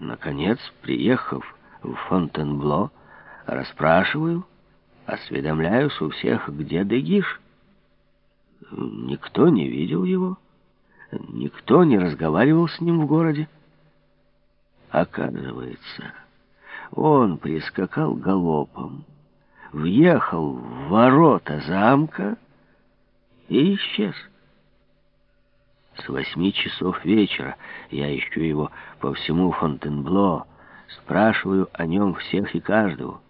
Наконец, приехав в Фонтенбло, расспрашиваю, осведомляюсь у всех, где Дегиш. Никто не видел его, никто не разговаривал с ним в городе. Оказывается, он прискакал галопом, въехал в ворота замка и исчез. С восьми часов вечера я ищу его по всему Фонтенбло, спрашиваю о нем всех и каждого.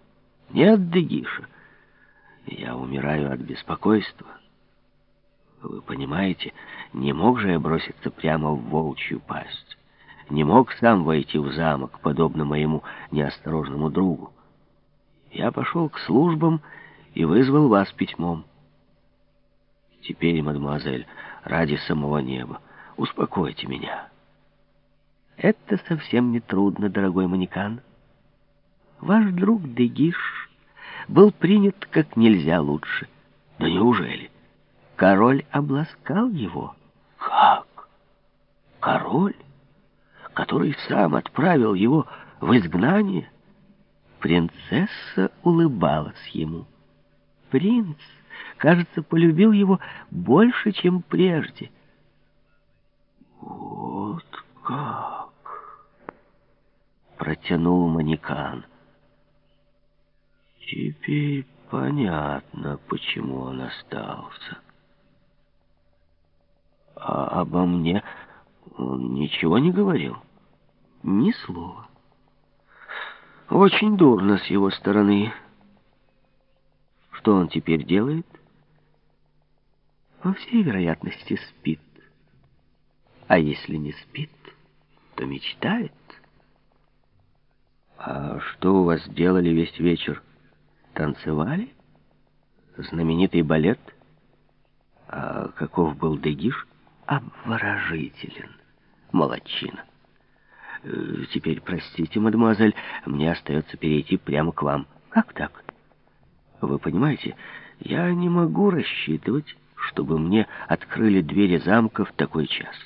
Нет Дегиша. Я умираю от беспокойства. Вы понимаете, не мог же я броситься прямо в волчью пасть. Не мог сам войти в замок, подобно моему неосторожному другу. Я пошел к службам и вызвал вас письмом. Теперь, мадемуазель, ради самого неба, успокойте меня. Это совсем не трудно, дорогой манекан. Ваш друг Дегиш был принят как нельзя лучше. Да неужели? Король обласкал его. Как? Король, который сам отправил его в изгнание? Принцесса улыбалась ему. Принц кажется, полюбил его больше, чем прежде. «Вот как!» — протянул манекан. «Теперь понятно, почему он остался. А обо мне он ничего не говорил? Ни слова. Очень дурно с его стороны». Что он теперь делает? По всей вероятности, спит. А если не спит, то мечтает. А что у вас делали весь вечер? Танцевали? Знаменитый балет? А каков был Дегиш? Обворожителен. Молодчина. Э, теперь, простите, мадемуазель, мне остается перейти прямо к вам. Как так? Вы понимаете, я не могу рассчитывать, чтобы мне открыли двери замка в такой час.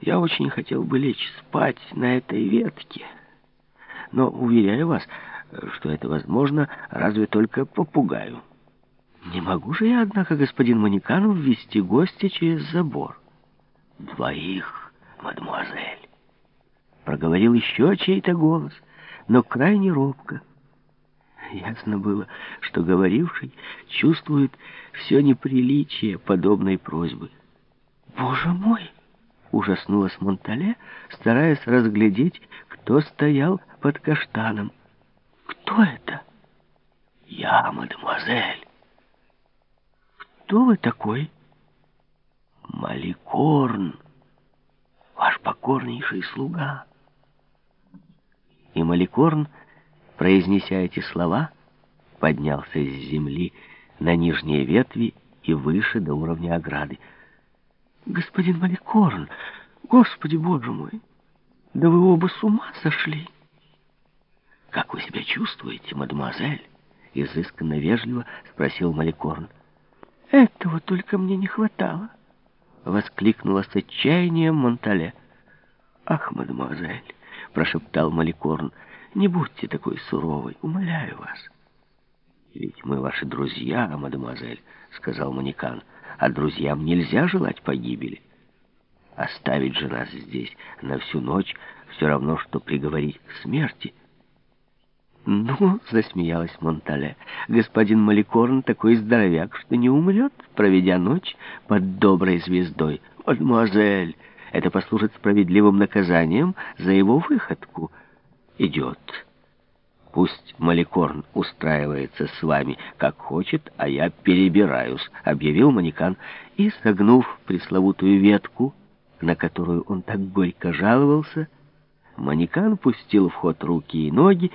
Я очень хотел бы лечь спать на этой ветке, но уверяю вас, что это возможно разве только попугаю. Не могу же я, однако, господин Манеканов, ввести гостя через забор. Двоих, мадемуазель. Проговорил еще чей-то голос, но крайне робко. Ясно было, что говоривший чувствует все неприличие подобной просьбы. «Боже мой!» — ужаснулась Монтале, стараясь разглядеть, кто стоял под каштаном. «Кто это?» «Я, мадемуазель». «Кто вы такой?» «Маликорн, ваш покорнейший слуга». И Маликорн Произнеся эти слова, поднялся с земли на нижние ветви и выше до уровня ограды. «Господин Маликорн, Господи Боже мой, да вы оба с ума сошли!» «Как вы себя чувствуете, мадемуазель?» Изысканно вежливо спросил Маликорн. «Этого только мне не хватало!» Воскликнула с отчаянием Монтале. «Ах, мадемуазель!» Прошептал Маликорн. Не будьте такой суровой, умоляю вас. Ведь мы ваши друзья, мадемуазель, сказал Манекан. А друзьям нельзя желать погибели. Оставить же нас здесь на всю ночь все равно, что приговорить к смерти. «Ну, — засмеялась Монтале, — господин Маликорн такой здоровяк, что не умрет, проведя ночь под доброй звездой. Мадемуазель, это послужит справедливым наказанием за его выходку» идет. Пусть Маликорн устраивается с вами, как хочет, а я перебираюсь», — объявил Манекан, и, согнув пресловутую ветку, на которую он так горько жаловался, Манекан пустил в ход руки и ноги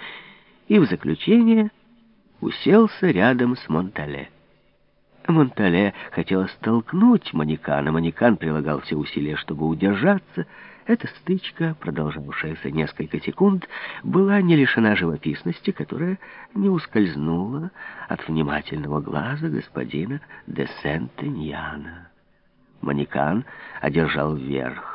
и в заключение уселся рядом с Монтале. Монтале хотела столкнуть Манекана, Манекан прилагал все усилия, чтобы удержаться, — эта стычка, продолжавшаяся несколько секунд, была не лишена живописности, которая не ускользнула от внимательного глаза господина де Сентеньяна. Манекан одержал верх.